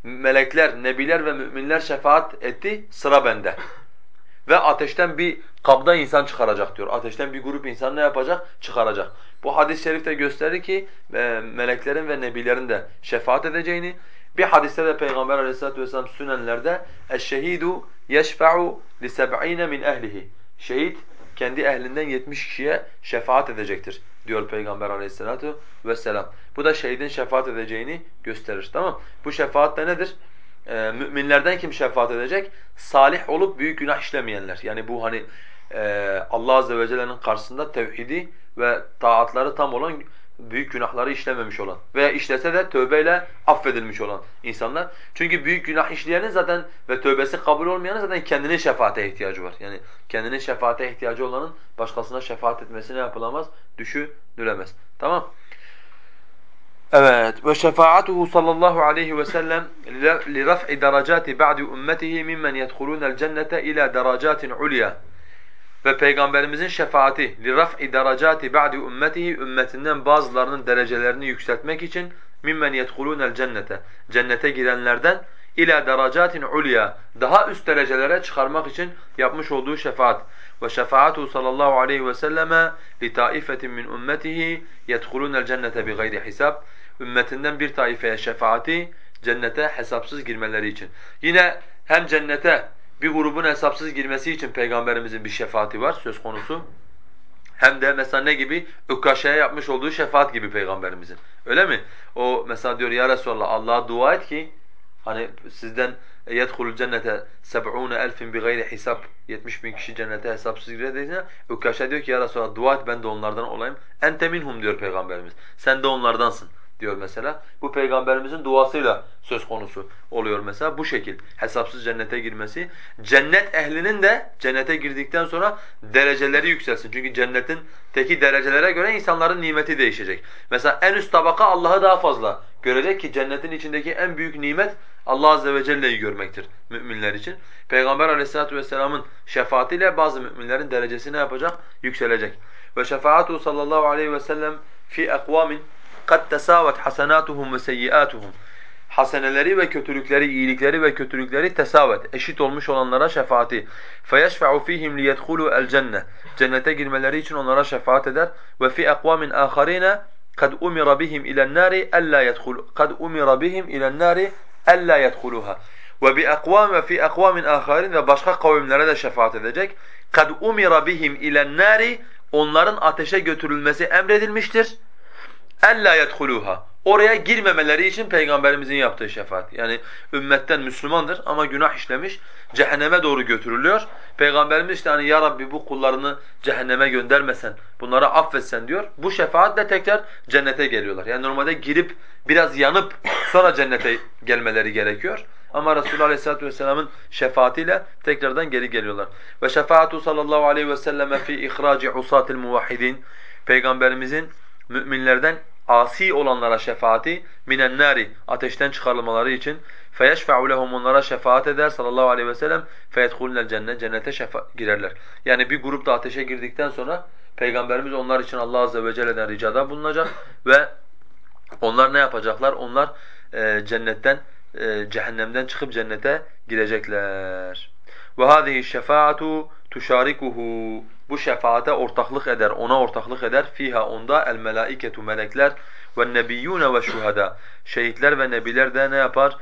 Melekler, nebiler ve müminler şefaat etti, sıra bende. Ve ateşten bir kabda insan çıkaracak diyor. Ateşten bir grup insan ne yapacak? Çıkaracak. Bu hadis-i şerif de gösterir ki e, meleklerin ve nebilerin de şefaat edeceğini. Bir hadiste de Peygamber aleyhissalatu vesselam sünenlerde yeşfa'u li seb'ine min ehlihi. Şehit kendi ehlinden 70 kişiye şefaat edecektir diyor Peygamber aleyhissalatu vesselam. Bu da şehidin şefaat edeceğini gösterir. Tamam Bu şefaat de nedir? Ee, müminlerden kim şefaat edecek? Salih olup büyük günah işlemeyenler. Yani bu hani e, Allah azze ve celle'nin karşısında tevhidi ve taatları tam olan büyük günahları işlememiş olan veya işlese de tövbeyle affedilmiş olan insanlar. Çünkü büyük günah işleyenin zaten ve tövbesi kabul olmayanın zaten kendine şefaate ihtiyacı var. Yani kendine şefaate ihtiyacı olanın başkasına şefaat etmesine yapılamaz, düşünülemez. Tamam? Evet ve şefaatuhu sallallahu aleyhi ve sellem li raf'i derecati ba'di ummetihi mimmen yedhulunel cennete ila derecatin ulya Ve Peygamberimizin şefaati لِرَفْعِ دَرَجَاتِ بَعْدِ ümmetihi Ümmetinden bazılarının derecelerini yükseltmek için مِمَّنْ يَدْخُلُونَ الْجَنَّةَ Cennete girenlerden ila deracatin ulya daha üst derecelere çıkarmak için yapmış olduğu şefaat ve şefaatu sallallahu aleyhi ve selleme li taifetin min ummetihi yedhulunel cennete bigayri hisab ümmetinden bir taifeye şefaati cennete hesapsız girmeleri için. Yine hem cennete bir grubun hesapsız girmesi için peygamberimizin bir şefaati var söz konusu. Hem de mesela ne gibi? Ukkaşa'ya yapmış olduğu şefaat gibi peygamberimizin. Öyle mi? O mesela diyor ya Resulallah Allah'a dua et ki hani sizden yedhulul cennete seb'ûne elfin bigayri hisab 70 bin kişi cennete hesapsız girer dediğinde Ukaşa diyor ki ya Resulallah dua et ben de onlardan olayım. Ente minhum diyor peygamberimiz. Sen de onlardansın diyor mesela. Bu peygamberimizin duasıyla söz konusu oluyor mesela. Bu şekil hesapsız cennete girmesi. Cennet ehlinin de cennete girdikten sonra dereceleri yükselsin. Çünkü cennetin teki derecelere göre insanların nimeti değişecek. Mesela en üst tabaka Allah'ı daha fazla görecek ki cennetin içindeki en büyük nimet Allah azze ve celle'yi görmektir müminler için. Peygamber aleyhissalatu vesselamın şefaatiyle bazı müminlerin derecesi ne yapacak? Yükselecek. Ve şefaatu sallallahu aleyhi ve sellem fi ekvamin kad tesavet hasenatuhum ve seyyiatuhum. Haseneleri ve kötülükleri, iyilikleri ve kötülükleri tesavet, eşit olmuş olanlara şefaati. فَيَشْفَعُ ف۪يهِمْ لِيَدْخُلُوا الْجَنَّةِ Cennete girmeleri için onlara şefaat eder. وَفِي أَقْوَامٍ آخَرِينَ قَدْ أُمِرَ بِهِمْ إِلَى النَّارِ أَلَّا يَدْخُلُوا قَدْ أُمِرَ بِهِمْ إِلَى النَّارِ أَلَّا يَدْخُلُوهَا ve bi akvam ve fi akvamin aharin ve başka kavimlere de şefaat edecek. Kad umira bihim ilen nari onların ateşe götürülmesi emredilmiştir. Ella yedhuluha. Oraya girmemeleri için peygamberimizin yaptığı şefaat. Yani ümmetten Müslümandır ama günah işlemiş, cehenneme doğru götürülüyor. Peygamberimiz işte hani ya Rabbi bu kullarını cehenneme göndermesen, bunları affetsen diyor. Bu şefaatle tekrar cennete geliyorlar. Yani normalde girip biraz yanıp sonra cennete gelmeleri gerekiyor. Ama Resulullah Aleyhisselatü Vesselam'ın şefaatiyle tekrardan geri geliyorlar. Ve şefaatu sallallahu aleyhi ve selleme fi ihraci usatil muvahhidin Peygamberimizin müminlerden asi olanlara şefaati minen nari ateşten çıkarılmaları için feyeşfa'u lehum onlara şefaat eder sallallahu aleyhi ve sellem feyedhulunel cennet cennete şefa girerler. Yani bir grup da ateşe girdikten sonra peygamberimiz onlar için Allah azze ve celle'den ricada bulunacak ve onlar ne yapacaklar? Onlar e, cennetten e, cehennemden çıkıp cennete girecekler. Ve hadihi şefaatu tuşarikuhu bu şefaate ortaklık eder, ona ortaklık eder. Fiha onda el melaiketu melekler ve nebiyyun ve şuhada. Şehitler ve nebiler de ne yapar?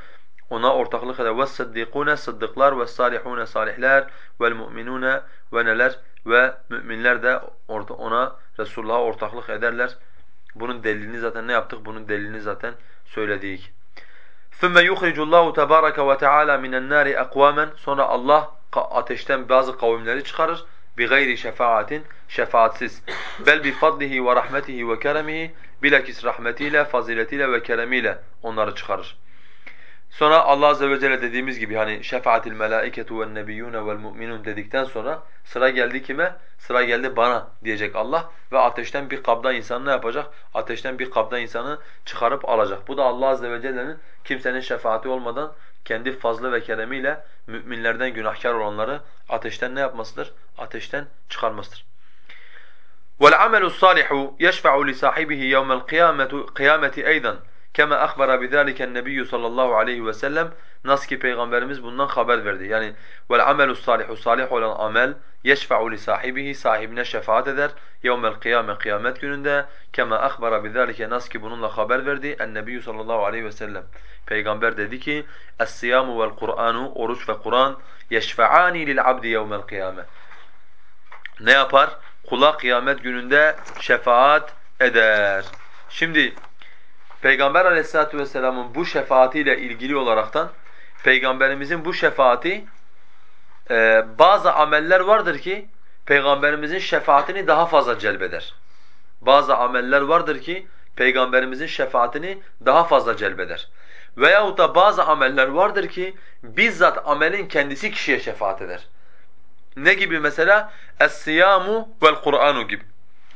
Ona ortaklık eder. Ve sıddikune sıddıklar ve salihune salihler ve mu'minune ve neler ve müminler de ona Resulullah'a ortaklık ederler. Bunun delilini zaten ne yaptık? Bunun delilini zaten söyledik. ثُمَّ يُخْرِجُ اللّٰهُ تَبَارَكَ وَتَعَالَى مِنَ النَّارِ اَقْوَامًا Sonra Allah ateşten bazı kavimleri çıkarır. bi gayri şefaatin şefaatsiz bel bi fadlihi ve rahmetihi ve keremihi bilakis rahmetiyle, faziletiyle ve keremiyle onları çıkarır. Sonra Allah azze ve celle dediğimiz gibi hani şefaatil melaiketu ven nebiyyun vel mu'minun dedikten sonra sıra geldi kime? Sıra geldi bana diyecek Allah ve ateşten bir kabda insanı ne yapacak? Ateşten bir kabda insanı çıkarıp alacak. Bu da Allah azze ve celle'nin kimsenin şefaati olmadan kendi fazlı ve keremiyle müminlerden günahkar olanları ateşten ne yapmasıdır? Ateşten çıkarmasıdır. وَالْعَمَلُ الصَّالِحُ يَشْفَعُ لِصَاحِبِهِ يَوْمَ الْقِيَامَةِ قِيَامَةِ اَيْضًا Kema akhbara bizalika Nebiyyü sallallahu aleyhi ve sellem nasıl ki peygamberimiz bundan haber verdi. Yani amelu salihu salih olan amel li sahibihi sahibine şefaat eder yevmel kıyame kıyamet gününde kema akhbara bizalika nasıl ki bununla haber verdi Nebiyyü sallallahu aleyhi ve sellem. Peygamber dedi ki es-siyamu vel Kur'anu oruç ve Kur'an yeşfa'ani lil abdi yevmel kıyame. Ne yapar? Kula kıyamet gününde şefaat eder. Şimdi Peygamber aleyhissalatu vesselamın bu şefaatiyle ilgili olaraktan Peygamberimizin bu şefaati e, bazı ameller vardır ki Peygamberimizin şefaatini daha fazla celbeder. Bazı ameller vardır ki Peygamberimizin şefaatini daha fazla celbeder. Veyahut da bazı ameller vardır ki bizzat amelin kendisi kişiye şefaat eder. Ne gibi mesela? Es-siyamu vel-Kur'anu gibi.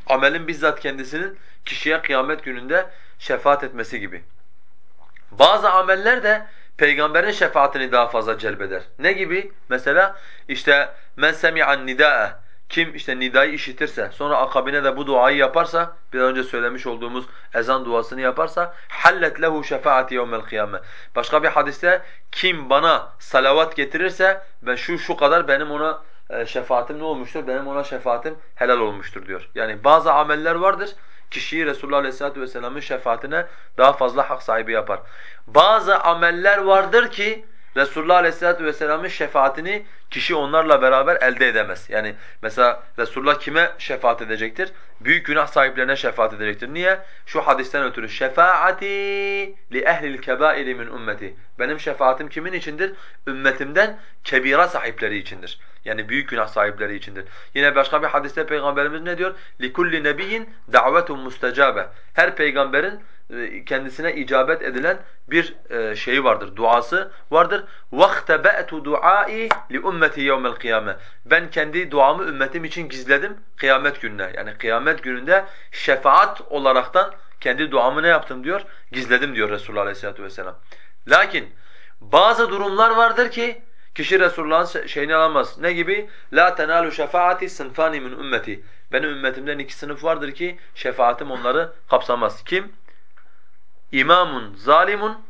Amelin bizzat kendisinin kişiye kıyamet gününde şefaat etmesi gibi. Bazı ameller de peygamberin şefaatini daha fazla celbeder. Ne gibi? Mesela işte men semi'an nidae kim işte nidayı işitirse sonra akabine de bu duayı yaparsa biraz önce söylemiş olduğumuz ezan duasını yaparsa hallet lehu şefaati yevmel kıyame. Başka bir hadiste kim bana salavat getirirse ben şu şu kadar benim ona şefaatim ne olmuştur? Benim ona şefaatim helal olmuştur diyor. Yani bazı ameller vardır kişiyi Resulullah Aleyhisselatü Vesselam'ın şefaatine daha fazla hak sahibi yapar. Bazı ameller vardır ki Resulullah Aleyhisselatü Vesselam'ın şefaatini kişi onlarla beraber elde edemez. Yani mesela Resulullah kime şefaat edecektir? Büyük günah sahiplerine şefaat edecektir. Niye? Şu hadisten ötürü şefaati li ehlil kebairi min ümmeti. Benim şefaatim kimin içindir? Ümmetimden kebira sahipleri içindir. Yani büyük günah sahipleri içindir. Yine başka bir hadiste Peygamberimiz ne diyor? لِكُلِّ نَبِيٍّ دَعْوَةٌ مُسْتَجَابَةٌ Her peygamberin e, kendisine icabet edilen bir e, şeyi vardır, duası vardır. وَاخْتَبَأْتُ دُعَائِي لِأُمَّتِ يَوْمَ الْقِيَامَةِ Ben kendi duamı ümmetim için gizledim kıyamet gününe. Yani kıyamet gününde şefaat olaraktan kendi duamı ne yaptım diyor? Gizledim diyor Resulullah Aleyhisselatü Vesselam. Lakin bazı durumlar vardır ki kişi Resulullah'ın şeyini alamaz. Ne gibi? La tenalu şefaati sınfani min ümmeti. Benim ümmetimden iki sınıf vardır ki şefaatim onları kapsamaz. Kim? İmamun zalimun,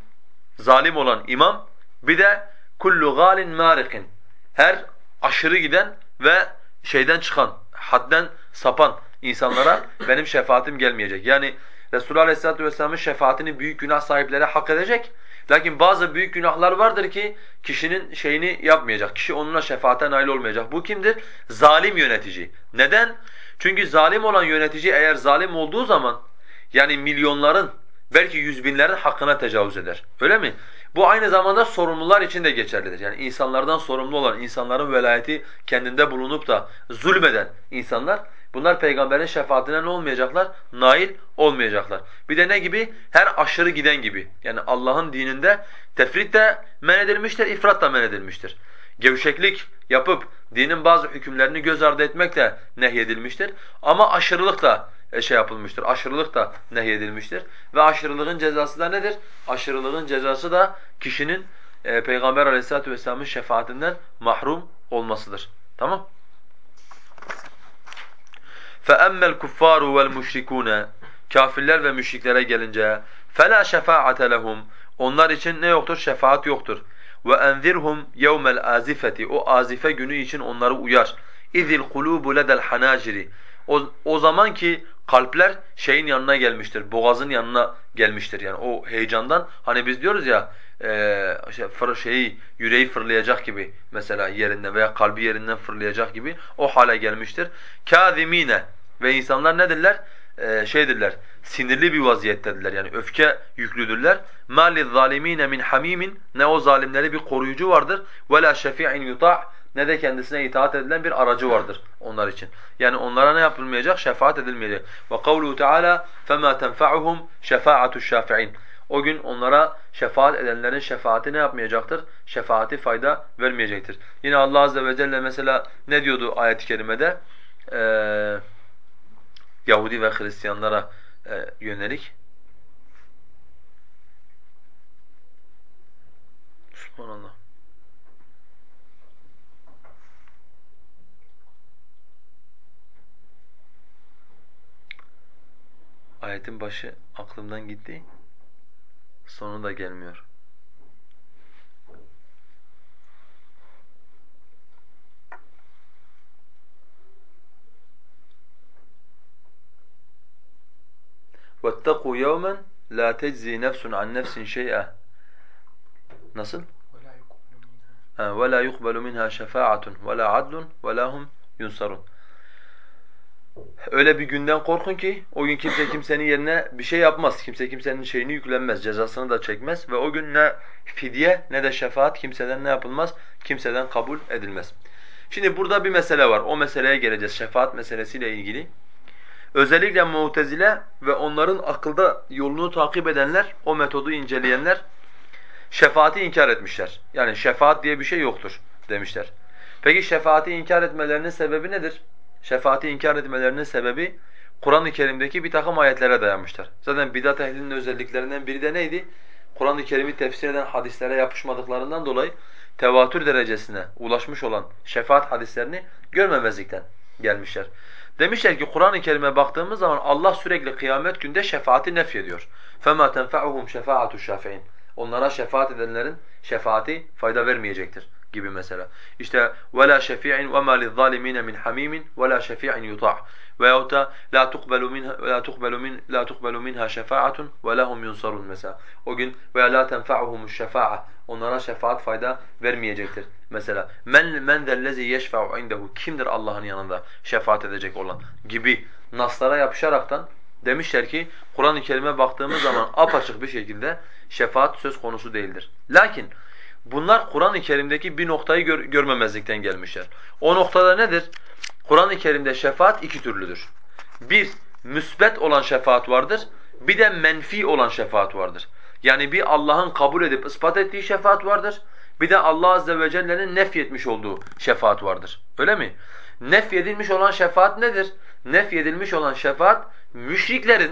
zalim olan imam. Bir de kullu galin marikin. Her aşırı giden ve şeyden çıkan, hadden sapan insanlara benim şefaatim gelmeyecek. Yani Resulullah Aleyhisselatü Vesselam'ın şefaatini büyük günah sahipleri hak edecek. Lakin bazı büyük günahlar vardır ki kişinin şeyini yapmayacak. Kişi onunla şefaate nail olmayacak. Bu kimdir? Zalim yönetici. Neden? Çünkü zalim olan yönetici eğer zalim olduğu zaman yani milyonların belki yüz binlerin hakkına tecavüz eder. Öyle mi? Bu aynı zamanda sorumlular için de geçerlidir. Yani insanlardan sorumlu olan, insanların velayeti kendinde bulunup da zulmeden insanlar bunlar peygamberin şefaatine ne olmayacaklar? Nail olmayacaklar. Bir de ne gibi? Her aşırı giden gibi. Yani Allah'ın dininde tefrit de men edilmiştir, ifrat da men edilmiştir. Gevşeklik yapıp dinin bazı hükümlerini göz ardı etmek de nehyedilmiştir. Ama aşırılık da e, şey yapılmıştır. Aşırılık da nehyedilmiştir. Ve aşırılığın cezası da nedir? Aşırılığın cezası da kişinin e, Peygamber Aleyhisselatü vesselam'ın şefaatinden mahrum olmasıdır. Tamam? فَأَمَّا الْكُفَّارُ وَالْمُشْرِكُونَ Kafirler ve müşriklere gelince فَلَا شَفَاعَةَ لَهُمْ Onlar için ne yoktur? Şefaat yoktur. وَاَنْذِرْهُمْ يَوْمَ الْآزِفَةِ O azife günü için onları uyar. اِذِ الْقُلُوبُ لَدَى الْحَنَاجِرِ o, o zaman ki kalpler şeyin yanına gelmiştir, boğazın yanına gelmiştir yani o heyecandan. Hani biz diyoruz ya e, şey, fır, şeyi yüreği fırlayacak gibi mesela yerinden veya kalbi yerinden fırlayacak gibi o hale gelmiştir. Kâzimîne ve insanlar nedirler? Ee, şeydirler, sinirli bir vaziyettedirler yani öfke yüklüdürler. مَا لِلظَّالِم۪ينَ min hamimin Ne o zalimleri bir koruyucu vardır. وَلَا شَفِيعٍ يُطَعْ ne de kendisine itaat edilen bir aracı vardır onlar için. Yani onlara ne yapılmayacak? Şefaat edilmeyecek. Ve kavluhu Teala فَمَا تَنْفَعُهُمْ شَفَاعَةُ الشَّافِعِينَ O gün onlara şefaat edenlerin şefaati ne yapmayacaktır? Şefaati fayda vermeyecektir. Yine Allah azze ve celle mesela ne diyordu ayet-i kerimede? Ee, Yahudi ve Hristiyanlara e, yönelik. Subhanallah. Ayetin başı aklımdan gitti. Sonu da gelmiyor. وَاتَّقُوا يَوْمًا لَا تَجْزِي نَفْسٌ عَنْ نَفْسٍ شَيْئًا Nasıl? وَلَا يُقْبَلُ مِنْهَا شَفَاعَةٌ وَلَا عَدْلٌ وَلَا هُمْ يُنْصَرُونَ Öyle bir günden korkun ki o gün kimse kimsenin yerine bir şey yapmaz. Kimse kimsenin şeyini yüklenmez, cezasını da çekmez ve o gün ne fidye ne de şefaat kimseden ne yapılmaz? Kimseden kabul edilmez. Şimdi burada bir mesele var. O meseleye geleceğiz. Şefaat meselesiyle ilgili. Özellikle Mu'tezile ve onların akılda yolunu takip edenler, o metodu inceleyenler şefaati inkar etmişler. Yani şefaat diye bir şey yoktur demişler. Peki şefaati inkar etmelerinin sebebi nedir? şefaati inkar etmelerinin sebebi Kur'an-ı Kerim'deki bir takım ayetlere dayanmışlar. Zaten bidat ehlinin özelliklerinden biri de neydi? Kur'an-ı Kerim'i tefsir eden hadislere yapışmadıklarından dolayı tevatür derecesine ulaşmış olan şefaat hadislerini görmemezlikten gelmişler. Demişler ki Kur'an-ı Kerim'e baktığımız zaman Allah sürekli kıyamet günde şefaati nef ediyor. فَمَا تَنْفَعُهُمْ شَفَاعَةُ الشَّافِعِينَ Onlara şefaat edenlerin şefaati fayda vermeyecektir gibi mesela. İşte وَلَا شَفِيعٍ وَمَا لِلظَّالِمِينَ مِنْ حَمِيمٍ وَلَا شَفِيعٍ يُطَاعٍ Veyahut da la tuqbalu minha la tuqbalu min la tuqbalu minha şefaatun ve lahum yunsarun mesela. O gün veya la tenfa'uhumuş şefa'a. onlara şefaat fayda vermeyecektir. Mesela men men zellezi yeşfa'u indehu kimdir Allah'ın yanında şefaat edecek olan gibi naslara yapışaraktan demişler ki Kur'an-ı Kerim'e baktığımız zaman apaçık bir şekilde şefaat söz konusu değildir. Lakin bunlar Kur'an-ı Kerim'deki bir noktayı gör, görmemezlikten gelmişler. O noktada nedir? Kur'an-ı Kerim'de şefaat iki türlüdür. Bir, müsbet olan şefaat vardır. Bir de menfi olan şefaat vardır. Yani bir Allah'ın kabul edip ispat ettiği şefaat vardır. Bir de Allah azze ve celle'nin nefyetmiş olduğu şefaat vardır. Öyle mi? Nefyedilmiş olan şefaat nedir? Nefyedilmiş olan şefaat müşriklerin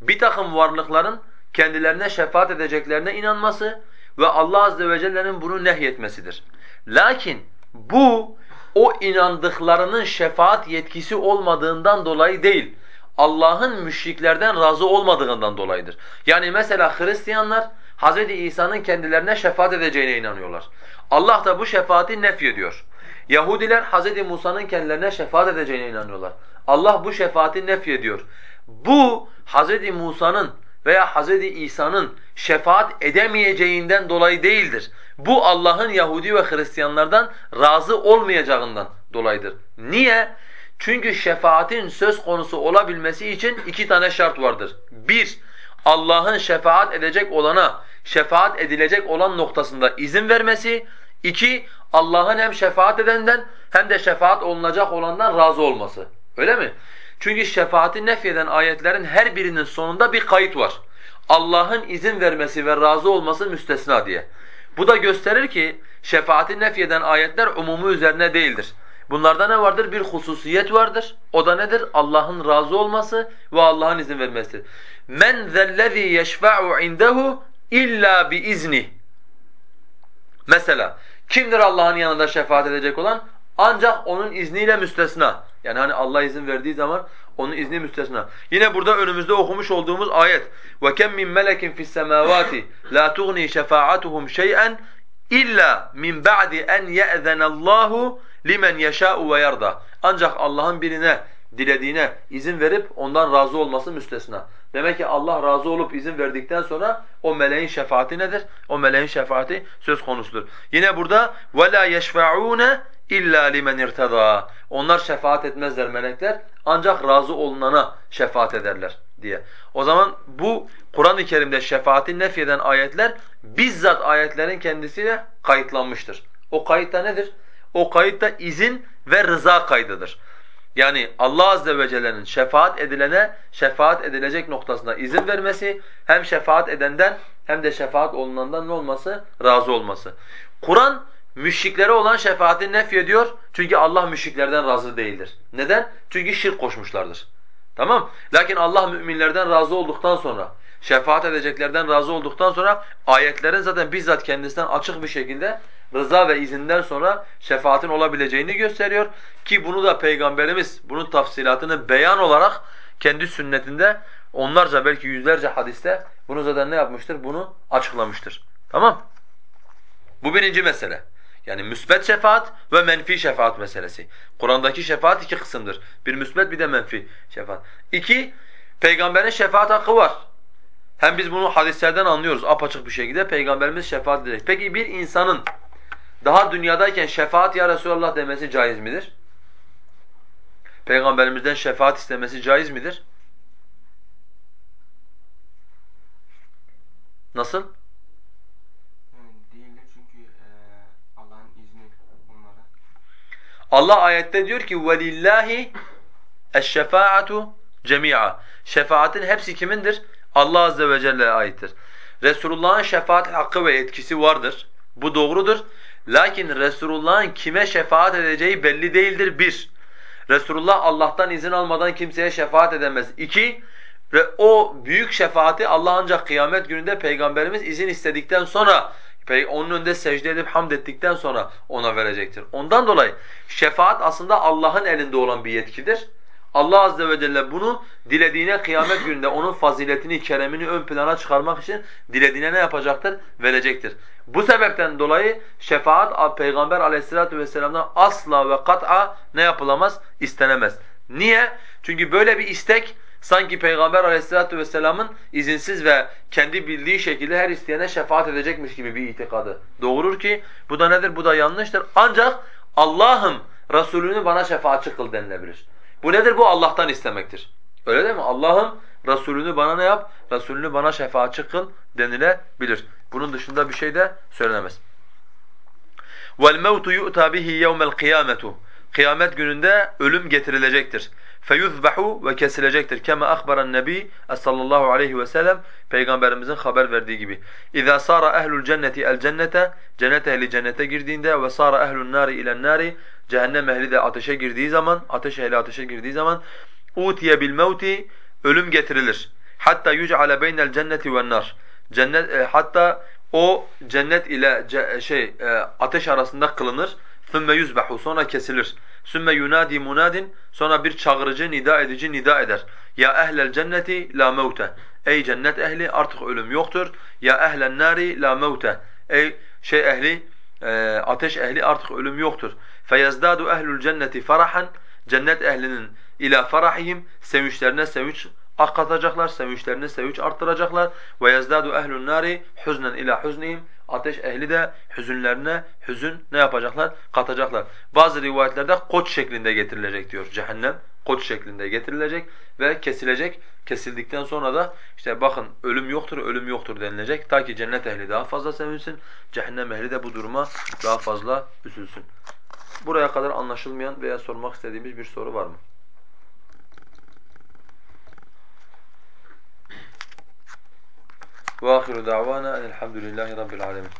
bir takım varlıkların kendilerine şefaat edeceklerine inanması ve Allah azze ve celle'nin bunu nehyetmesidir. Lakin bu o inandıklarının şefaat yetkisi olmadığından dolayı değil. Allah'ın müşriklerden razı olmadığından dolayıdır. Yani mesela Hristiyanlar Hz. İsa'nın kendilerine şefaat edeceğine inanıyorlar. Allah da bu şefaati nefyediyor. Yahudiler Hz. Musa'nın kendilerine şefaat edeceğine inanıyorlar. Allah bu şefaati nefyediyor. Bu Hz. Musa'nın veya Hz. İsa'nın şefaat edemeyeceğinden dolayı değildir. Bu Allah'ın Yahudi ve Hristiyanlardan razı olmayacağından dolayıdır. Niye? Çünkü şefaatin söz konusu olabilmesi için iki tane şart vardır. Bir, Allah'ın şefaat edecek olana, şefaat edilecek olan noktasında izin vermesi. İki, Allah'ın hem şefaat edenden hem de şefaat olunacak olandan razı olması. Öyle mi? Çünkü şefaati nefyeden ayetlerin her birinin sonunda bir kayıt var. Allah'ın izin vermesi ve razı olması müstesna diye. Bu da gösterir ki şefaati nefyeden ayetler umumu üzerine değildir. Bunlarda ne vardır? Bir hususiyet vardır. O da nedir? Allah'ın razı olması ve Allah'ın izin vermesidir. Men zellezî yeşfa'u indehu illa bi izni. Mesela kimdir Allah'ın yanında şefaat edecek olan? Ancak onun izniyle müstesna. Yani hani Allah izin verdiği zaman onun izni müstesna. Yine burada önümüzde okumuş olduğumuz ayet. وَكَمْ مِنْ مَلَكٍ فِي السَّمَاوَاتِ لَا تُغْنِي شَفَاعَتُهُمْ شَيْئًا İlla min ba'di en ye'zene Allahu limen yeşâ'u ve yarda. Ancak Allah'ın birine dilediğine izin verip ondan razı olması müstesna. Demek ki Allah razı olup izin verdikten sonra o meleğin şefaati nedir? O meleğin şefaati söz konusudur. Yine burada وَلَا يَشْفَعُونَ illa limen irtada. Onlar şefaat etmezler melekler ancak razı olunana şefaat ederler diye. O zaman bu Kur'an-ı Kerim'de şefaati nefyeden ayetler bizzat ayetlerin kendisiyle kayıtlanmıştır. O kayıtta nedir? O kayıtta izin ve rıza kaydıdır. Yani Allah azze ve celle'nin şefaat edilene şefaat edilecek noktasında izin vermesi hem şefaat edenden hem de şefaat olunandan ne olması? Razı olması. Kur'an müşriklere olan şefaati nef ediyor. Çünkü Allah müşriklerden razı değildir. Neden? Çünkü şirk koşmuşlardır. Tamam? Lakin Allah müminlerden razı olduktan sonra, şefaat edeceklerden razı olduktan sonra ayetlerin zaten bizzat kendisinden açık bir şekilde rıza ve izinden sonra şefaatin olabileceğini gösteriyor. Ki bunu da Peygamberimiz bunun tafsilatını beyan olarak kendi sünnetinde onlarca belki yüzlerce hadiste bunu zaten ne yapmıştır? Bunu açıklamıştır. Tamam? Bu birinci mesele. Yani müsbet şefaat ve menfi şefaat meselesi. Kur'an'daki şefaat iki kısımdır. Bir müsbet bir de menfi şefaat. İki, peygamberin şefaat hakkı var. Hem biz bunu hadislerden anlıyoruz apaçık bir şekilde peygamberimiz şefaat edecek. Peki bir insanın daha dünyadayken şefaat ya Resulallah demesi caiz midir? Peygamberimizden şefaat istemesi caiz midir? Nasıl? Değildir çünkü e, Allah'ın izni bunlara. Allah ayette diyor ki velillahi eşşefaatu cemia. Şefaatin hepsi kimindir? Allah azze ve celle'ye aittir. Resulullah'ın şefaat hakkı ve yetkisi vardır. Bu doğrudur. Lakin Resulullah'ın kime şefaat edeceği belli değildir. Bir, Resulullah Allah'tan izin almadan kimseye şefaat edemez. İki, ve o büyük şefaati Allah ancak kıyamet gününde Peygamberimiz izin istedikten sonra onun önünde secde edip hamd ettikten sonra ona verecektir. Ondan dolayı şefaat aslında Allah'ın elinde olan bir yetkidir. Allah azze ve celle bunu dilediğine kıyamet gününde onun faziletini, keremini ön plana çıkarmak için dilediğine ne yapacaktır? Verecektir. Bu sebepten dolayı şefaat Peygamber aleyhissalatu vesselam'dan asla ve kat'a ne yapılamaz? istenemez. Niye? Çünkü böyle bir istek Sanki Peygamber aleyhissalatu vesselamın izinsiz ve kendi bildiği şekilde her isteyene şefaat edecekmiş gibi bir itikadı doğurur ki bu da nedir? Bu da yanlıştır. Ancak Allah'ım Resulünü bana şefaatçi kıl denilebilir. Bu nedir? Bu Allah'tan istemektir. Öyle değil mi? Allah'ım Resulünü bana ne yap? Resulünü bana şefaatçi kıl denilebilir. Bunun dışında bir şey de söylenemez. وَالْمَوْتُ يُؤْتَى بِهِ يَوْمَ الْقِيَامَةُ Kıyamet gününde ölüm getirilecektir. فَيُذْبَحُ ve kesilecektir. Kema akhbaran Nebi sallallahu aleyhi ve sellem Peygamberimizin haber verdiği gibi. اِذَا صَارَ اَهْلُ الْجَنَّةِ الْجَنَّةَ Cennet ehli cennete girdiğinde ve sara ehlun nari ilen nari cehennem ehli de ateşe girdiği zaman, ateş ehli ateşe girdiği zaman utiye bil mevti ölüm getirilir. Hatta yuc'ale beynel cenneti ven nar. Cennet e, hatta o cennet ile ce, şey e, ateş arasında kılınır. Sümme yuzbahu sonra kesilir. Sümme yunadi munadin sonra bir çağırıcı nida edici nida eder. Ya ehlel cenneti la mevte. Ey cennet ehli artık ölüm yoktur. Ya ehlen nari la mevte. Ey şey ehli e, ateş ehli artık ölüm yoktur. Feyezdadu ehlul cenneti farahan. Cennet ehlinin ila farahihim sevinçlerine sevinç katacaklar, sevinçlerini sevinç arttıracaklar. Ve yezdadu ehlun nari huznen ila huznihim. Ateş ehli de hüzünlerine hüzün ne yapacaklar? Katacaklar. Bazı rivayetlerde koç şeklinde getirilecek diyor cehennem. Koç şeklinde getirilecek ve kesilecek. Kesildikten sonra da işte bakın ölüm yoktur, ölüm yoktur denilecek. Ta ki cennet ehli daha fazla sevinsin, cehennem ehli de bu duruma daha fazla üzülsün. Buraya kadar anlaşılmayan veya sormak istediğimiz bir soru var mı? وآخر دعوانا أن الحمد لله رب العالمين